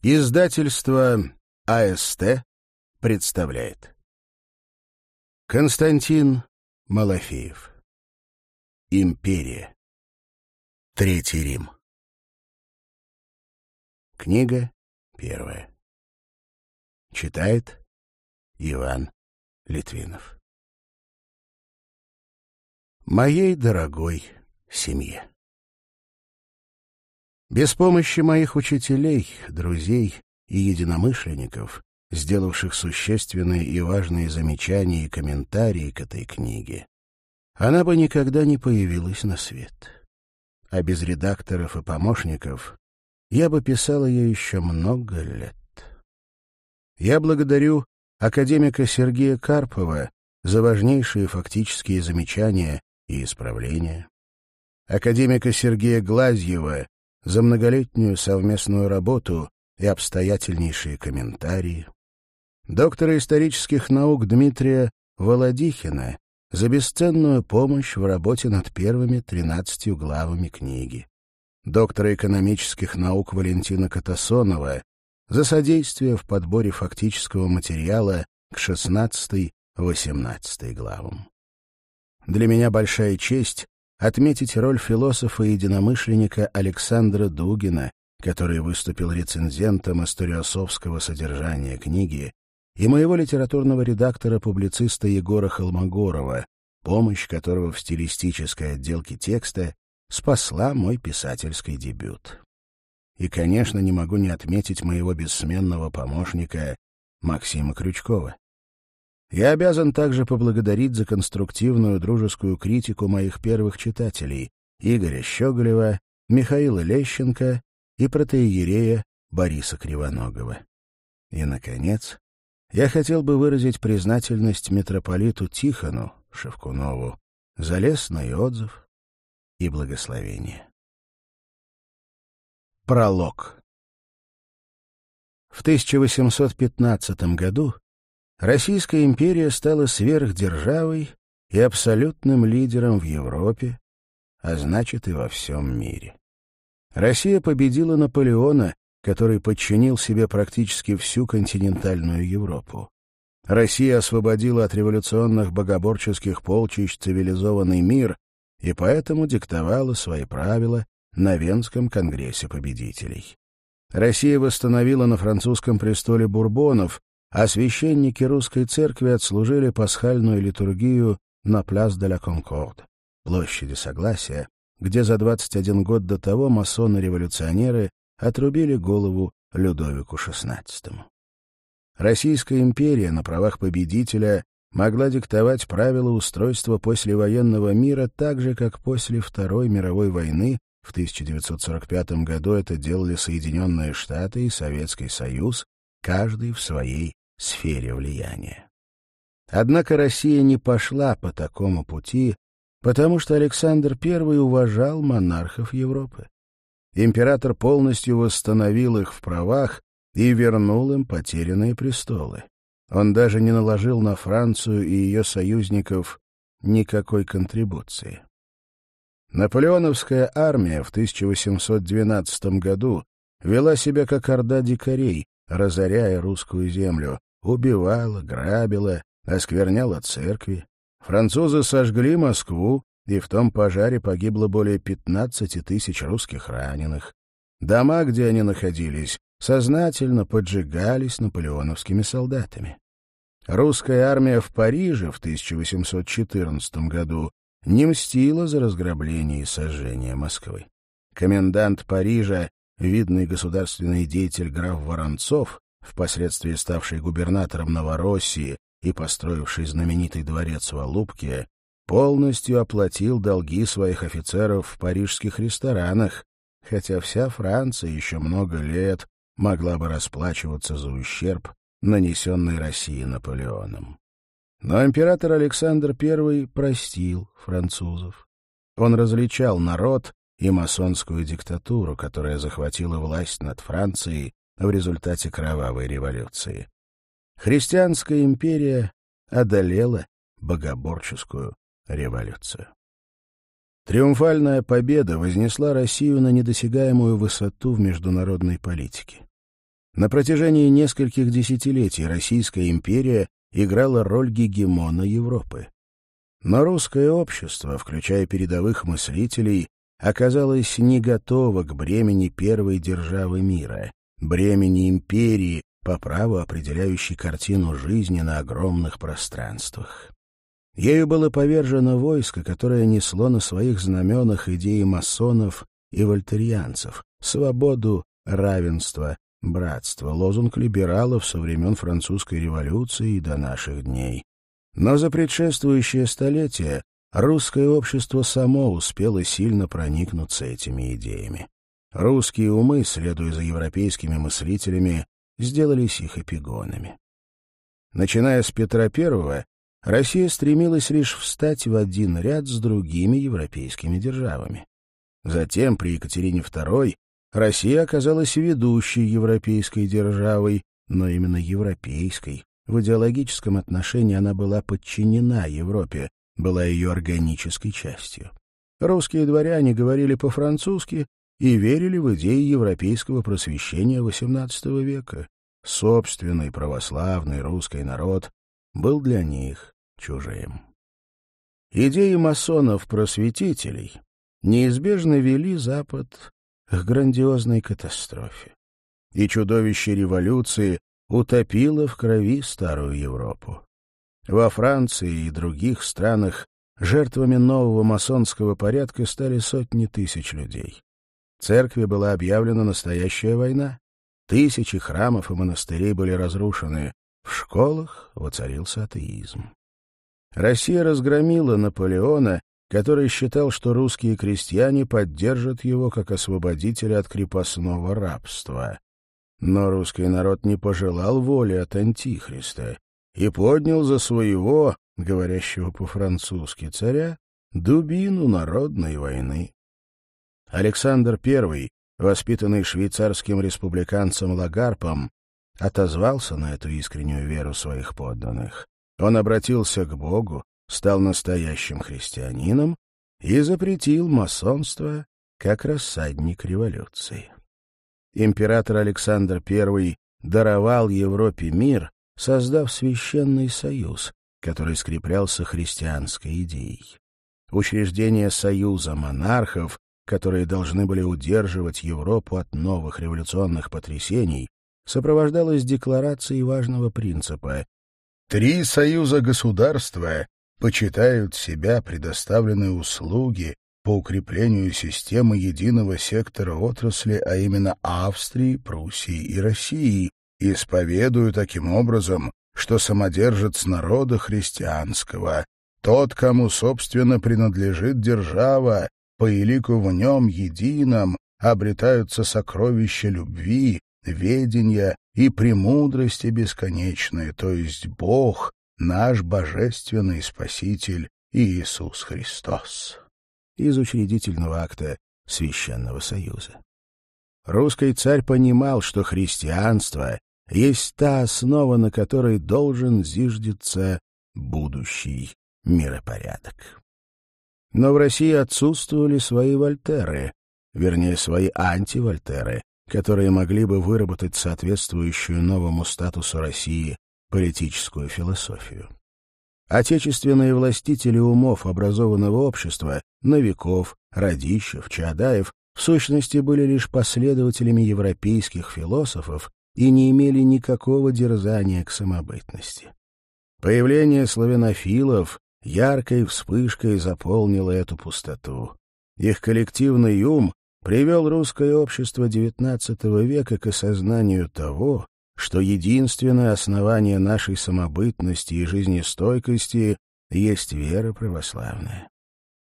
Издательство АСТ представляет. Константин Малафеев. Империя. Третий Рим. Книга первая. Читает Иван Литвинов. Моей дорогой семье. Без помощи моих учителей, друзей и единомышленников, сделавших существенные и важные замечания и комментарии к этой книге, она бы никогда не появилась на свет. А без редакторов и помощников я бы писал ее еще много лет. Я благодарю академика Сергея Карпова за важнейшие фактические замечания и исправления, академика Сергея Глазьева за многолетнюю совместную работу и обстоятельнейшие комментарии. Доктора исторических наук Дмитрия Володихина за бесценную помощь в работе над первыми 13 главами книги. Доктора экономических наук Валентина Катасонова за содействие в подборе фактического материала к 16-18 главам. Для меня большая честь отметить роль философа и единомышленника Александра Дугина, который выступил рецензентом историосовского содержания книги, и моего литературного редактора-публициста Егора Холмогорова, помощь которого в стилистической отделке текста спасла мой писательский дебют. И, конечно, не могу не отметить моего бессменного помощника Максима Крючкова. Я обязан также поблагодарить за конструктивную дружескую критику моих первых читателей Игоря Щеголева, Михаила Лещенко и протеерея Бориса Кривоногова. И, наконец, я хотел бы выразить признательность митрополиту Тихону Шевкунову за лестный отзыв и благословение. Пролог В 1815 году Российская империя стала сверхдержавой и абсолютным лидером в Европе, а значит и во всем мире. Россия победила Наполеона, который подчинил себе практически всю континентальную Европу. Россия освободила от революционных богоборческих полчищ цивилизованный мир и поэтому диктовала свои правила на Венском конгрессе победителей. Россия восстановила на французском престоле бурбонов, а священники русской церкви отслужили пасхальную литургию на пляс де ла Конкорд, площади Согласия, где за 21 год до того масоны-революционеры отрубили голову Людовику XVI. Российская империя на правах победителя могла диктовать правила устройства послевоенного мира так же, как после Второй мировой войны в 1945 году это делали Соединенные Штаты и Советский Союз, каждый в своей сфере влияния. Однако Россия не пошла по такому пути, потому что Александр I уважал монархов Европы. Император полностью восстановил их в правах и вернул им потерянные престолы. Он даже не наложил на Францию и ее союзников никакой контрибуции. Наполеоновская армия в 1812 году вела себя как орда дикарей, разоряя русскую землю, убивала, грабила, оскверняла церкви. Французы сожгли Москву, и в том пожаре погибло более 15 тысяч русских раненых. Дома, где они находились, сознательно поджигались наполеоновскими солдатами. Русская армия в Париже в 1814 году не мстила за разграбление и сожжение Москвы. Комендант Парижа, видный государственный деятель граф Воронцов, впоследствии ставший губернатором Новороссии и построивший знаменитый дворец в Алубке, полностью оплатил долги своих офицеров в парижских ресторанах, хотя вся Франция еще много лет могла бы расплачиваться за ущерб, нанесенный России Наполеоном. Но император Александр I простил французов. Он различал народ и масонскую диктатуру, которая захватила власть над Францией в результате кровавой революции. Христианская империя одолела богоборческую революцию. Триумфальная победа вознесла Россию на недосягаемую высоту в международной политике. На протяжении нескольких десятилетий Российская империя играла роль гегемона Европы. Но русское общество, включая передовых мыслителей, оказалось не готово к бремени первой державы мира, бремени империи, по праву определяющей картину жизни на огромных пространствах. Ею было повержено войско, которое несло на своих знаменах идеи масонов и вольтерианцев, свободу, равенство, братство, лозунг либералов со времен французской революции и до наших дней. Но за предшествующее столетие русское общество само успело сильно проникнуться этими идеями. Русские умы, следуя за европейскими мыслителями, сделались их эпигонами. Начиная с Петра I, Россия стремилась лишь встать в один ряд с другими европейскими державами. Затем при Екатерине II Россия оказалась ведущей европейской державой, но именно европейской. В идеологическом отношении она была подчинена Европе, была ее органической частью. Русские дворяне говорили по-французски, и верили в идеи европейского просвещения XVIII века. Собственный православный русский народ был для них чужим. Идеи масонов-просветителей неизбежно вели Запад к грандиозной катастрофе. И чудовище революции утопило в крови старую Европу. Во Франции и других странах жертвами нового масонского порядка стали сотни тысяч людей. Церкви была объявлена настоящая война. Тысячи храмов и монастырей были разрушены. В школах воцарился атеизм. Россия разгромила Наполеона, который считал, что русские крестьяне поддержат его как освободителя от крепостного рабства. Но русский народ не пожелал воли от Антихриста и поднял за своего, говорящего по-французски царя, дубину народной войны. Александр I, воспитанный швейцарским республиканцем Лагарпом, отозвался на эту искреннюю веру своих подданных. Он обратился к Богу, стал настоящим христианином и запретил масонство как рассадник революции. Император Александр I даровал Европе мир, создав священный союз, который скреплялся христианской идеей. Учреждение союза монархов которые должны были удерживать Европу от новых революционных потрясений, сопровождалась декларацией важного принципа. «Три союза государства почитают себя предоставленные услуги по укреплению системы единого сектора отрасли, а именно Австрии, Пруссии и России, исповедую таким образом, что самодержец народа христианского, тот, кому, собственно, принадлежит держава, Поелику в нем едином обретаются сокровища любви, ведения и премудрости бесконечные, то есть Бог, наш божественный Спаситель Иисус Христос. Из учредительного акта Священного Союза. Русский царь понимал, что христианство есть та основа, на которой должен зиждеться будущий миропорядок. Но в России отсутствовали свои вольтеры, вернее, свои антивольтеры, которые могли бы выработать соответствующую новому статусу России политическую философию. Отечественные властители умов образованного общества, Новиков, Радищев, Чадаев, в сущности были лишь последователями европейских философов и не имели никакого дерзания к самобытности. Появление славянофилов, яркой вспышкой заполнила эту пустоту. Их коллективный ум привел русское общество XIX века к осознанию того, что единственное основание нашей самобытности и жизнестойкости есть вера православная.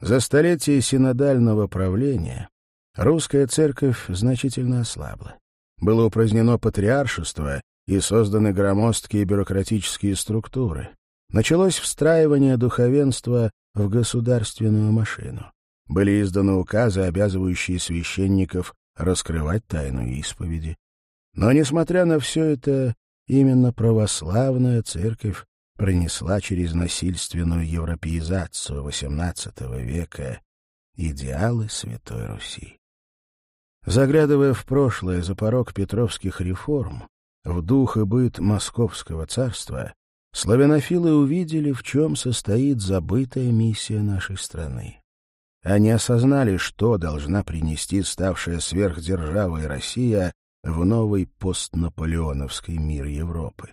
За столетие синодального правления русская церковь значительно ослабла. Было упразднено патриаршество и созданы громоздкие бюрократические структуры началось встраивание духовенства в государственную машину. Были изданы указы, обязывающие священников раскрывать тайну исповеди. Но, несмотря на все это, именно православная церковь принесла через насильственную европеизацию XVIII века идеалы Святой Руси. Заглядывая в прошлое за порог петровских реформ, в дух и быт московского царства, славянофилы увидели, в чем состоит забытая миссия нашей страны. Они осознали, что должна принести ставшая сверхдержавой Россия в новый постнаполеоновский мир Европы.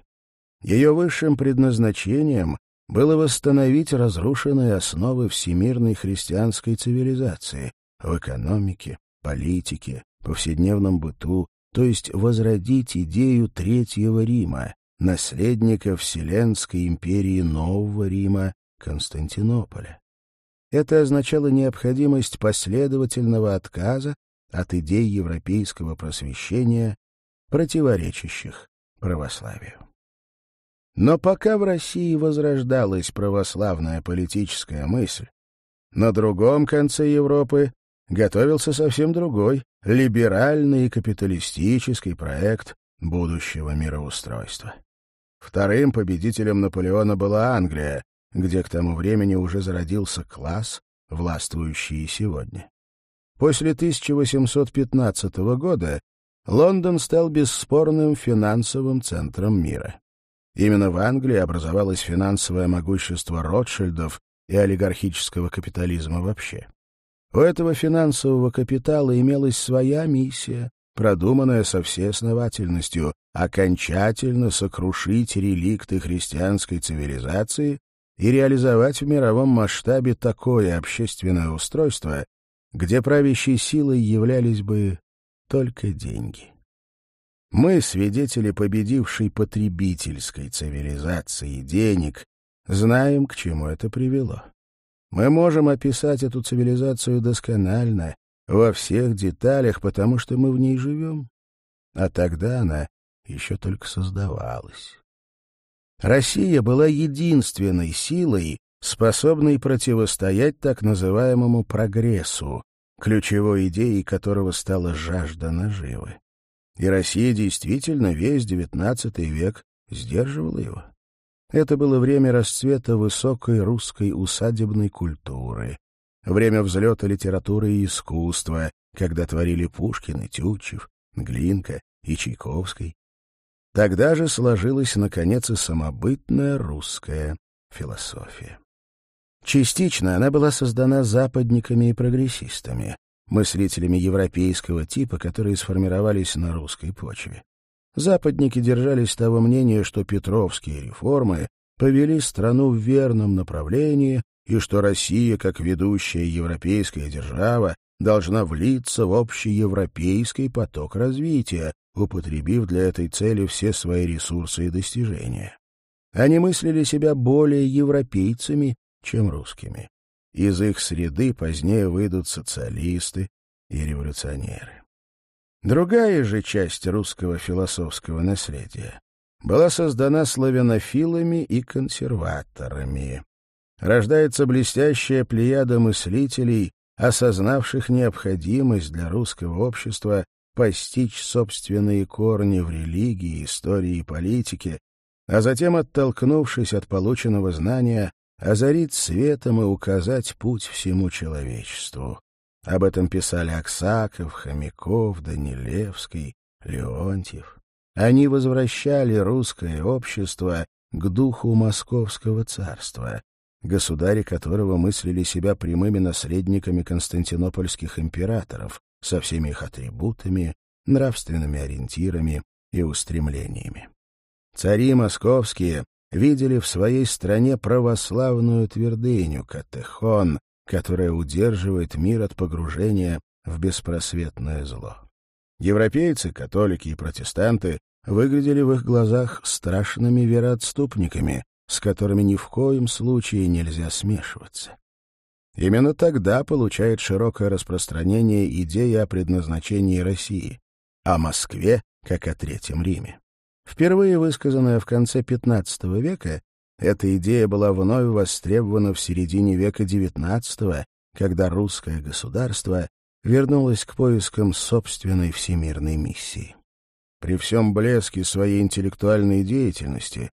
Ее высшим предназначением было восстановить разрушенные основы всемирной христианской цивилизации в экономике, политике, повседневном быту, то есть возродить идею Третьего Рима, наследника Вселенской империи Нового Рима Константинополя. Это означало необходимость последовательного отказа от идей европейского просвещения, противоречащих православию. Но пока в России возрождалась православная политическая мысль, на другом конце Европы готовился совсем другой, либеральный и капиталистический проект будущего мироустройства. Вторым победителем Наполеона была Англия, где к тому времени уже зародился класс, властвующий сегодня. После 1815 года Лондон стал бесспорным финансовым центром мира. Именно в Англии образовалось финансовое могущество Ротшильдов и олигархического капитализма вообще. У этого финансового капитала имелась своя миссия, продуманная со всей основательностью, окончательно сокрушить реликты христианской цивилизации и реализовать в мировом масштабе такое общественное устройство, где правящей силой являлись бы только деньги. Мы свидетели победившей потребительской цивилизации денег, знаем, к чему это привело. Мы можем описать эту цивилизацию досконально, во всех деталях, потому что мы в ней живем. А тогда она еще только создавалась. Россия была единственной силой, способной противостоять так называемому прогрессу, ключевой идеей которого стала жажда наживы. И Россия действительно весь XIX век сдерживала его. Это было время расцвета высокой русской усадебной культуры, время взлета литературы и искусства, когда творили Пушкин и Тютчев, Глинка и Чайковский. Тогда же сложилась, наконец, и самобытная русская философия. Частично она была создана западниками и прогрессистами, мыслителями европейского типа, которые сформировались на русской почве. Западники держались того мнения, что петровские реформы повели страну в верном направлении и что Россия, как ведущая европейская держава, должна влиться в общеевропейский поток развития, употребив для этой цели все свои ресурсы и достижения. Они мыслили себя более европейцами, чем русскими. Из их среды позднее выйдут социалисты и революционеры. Другая же часть русского философского наследия была создана славянофилами и консерваторами рождается блестящая плеяда мыслителей, осознавших необходимость для русского общества постичь собственные корни в религии, истории и политике, а затем, оттолкнувшись от полученного знания, озарить светом и указать путь всему человечеству. Об этом писали Аксаков, Хомяков, Данилевский, Леонтьев. Они возвращали русское общество к духу московского царства, государе которого мыслили себя прямыми наследниками константинопольских императоров со всеми их атрибутами, нравственными ориентирами и устремлениями. Цари московские видели в своей стране православную твердыню Катехон, которая удерживает мир от погружения в беспросветное зло. Европейцы, католики и протестанты выглядели в их глазах страшными вероотступниками, с которыми ни в коем случае нельзя смешиваться. Именно тогда получает широкое распространение идея о предназначении России, о Москве как о Третьем Риме. Впервые высказанная в конце XV века, эта идея была вновь востребована в середине века XIX, когда русское государство вернулось к поискам собственной всемирной миссии. При всем блеске своей интеллектуальной деятельности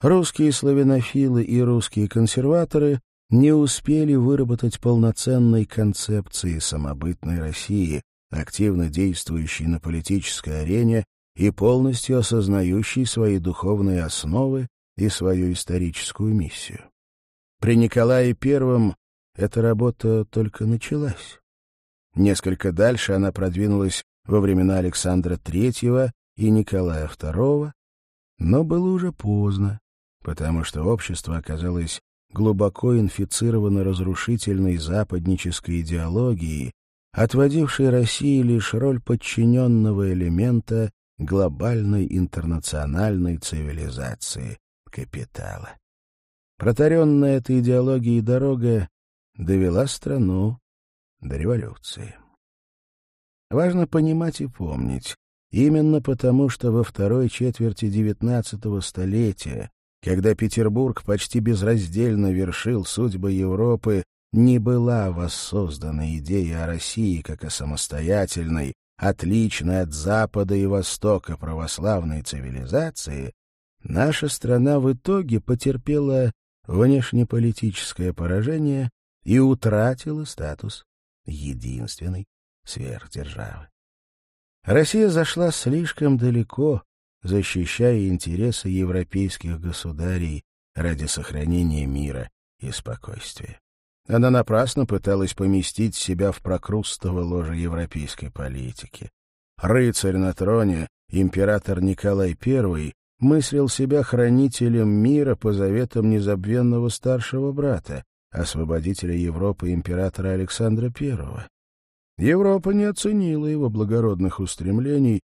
русские славянофилы и русские консерваторы не успели выработать полноценной концепции самобытной России, активно действующей на политической арене и полностью осознающей свои духовные основы и свою историческую миссию. При Николае Первом эта работа только началась. Несколько дальше она продвинулась во времена Александра III и Николая II, но было уже поздно потому что общество оказалось глубоко инфицировано разрушительной западнической идеологией, отводившей России лишь роль подчиненного элемента глобальной интернациональной цивилизации капитала. Протаренная этой идеологией дорога довела страну до революции. Важно понимать и помнить, именно потому, что во второй четверти XIX столетия когда Петербург почти безраздельно вершил судьбы Европы, не была воссоздана идея о России как о самостоятельной, отличной от Запада и Востока православной цивилизации, наша страна в итоге потерпела внешнеполитическое поражение и утратила статус единственной сверхдержавы. Россия зашла слишком далеко защищая интересы европейских государей ради сохранения мира и спокойствия. Она напрасно пыталась поместить себя в прокрустово ложе европейской политики. Рыцарь на троне, император Николай I, мыслил себя хранителем мира по заветам незабвенного старшего брата, освободителя Европы императора Александра I. Европа не оценила его благородных устремлений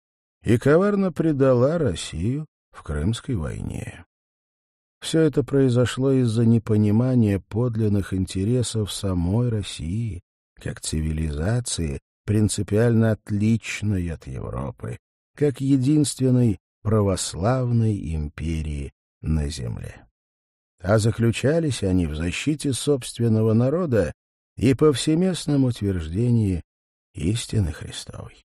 и коварно предала Россию в Крымской войне. Все это произошло из-за непонимания подлинных интересов самой России, как цивилизации, принципиально отличной от Европы, как единственной православной империи на земле. А заключались они в защите собственного народа и повсеместном утверждении истины Христовой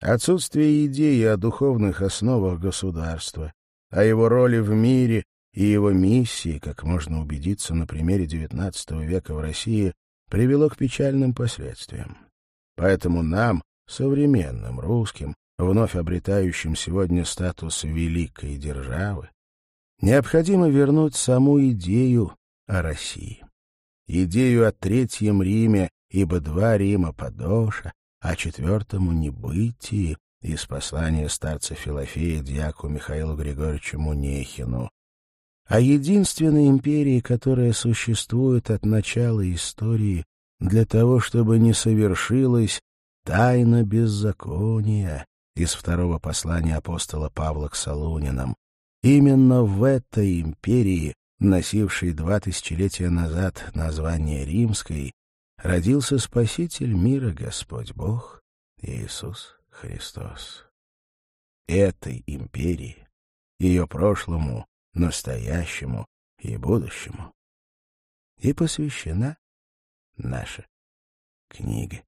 отсутствие идеи о духовных основах государства, о его роли в мире и его миссии, как можно убедиться на примере XIX века в России, привело к печальным последствиям. Поэтому нам, современным русским, вновь обретающим сегодня статус великой державы, необходимо вернуть саму идею о России. Идею о Третьем Риме, ибо два Рима подоша, а четвертому не «Небытии» из послания старца Филофея дьяку Михаилу Григорьевичу Мунехину, о единственной империи, которая существует от начала истории для того, чтобы не совершилась тайна беззакония из второго послания апостола Павла к Солунинам. Именно в этой империи, носившей два тысячелетия назад название Римской, родился Спаситель мира Господь Бог Иисус Христос. Этой империи, ее прошлому, настоящему и будущему, и посвящена наша книга.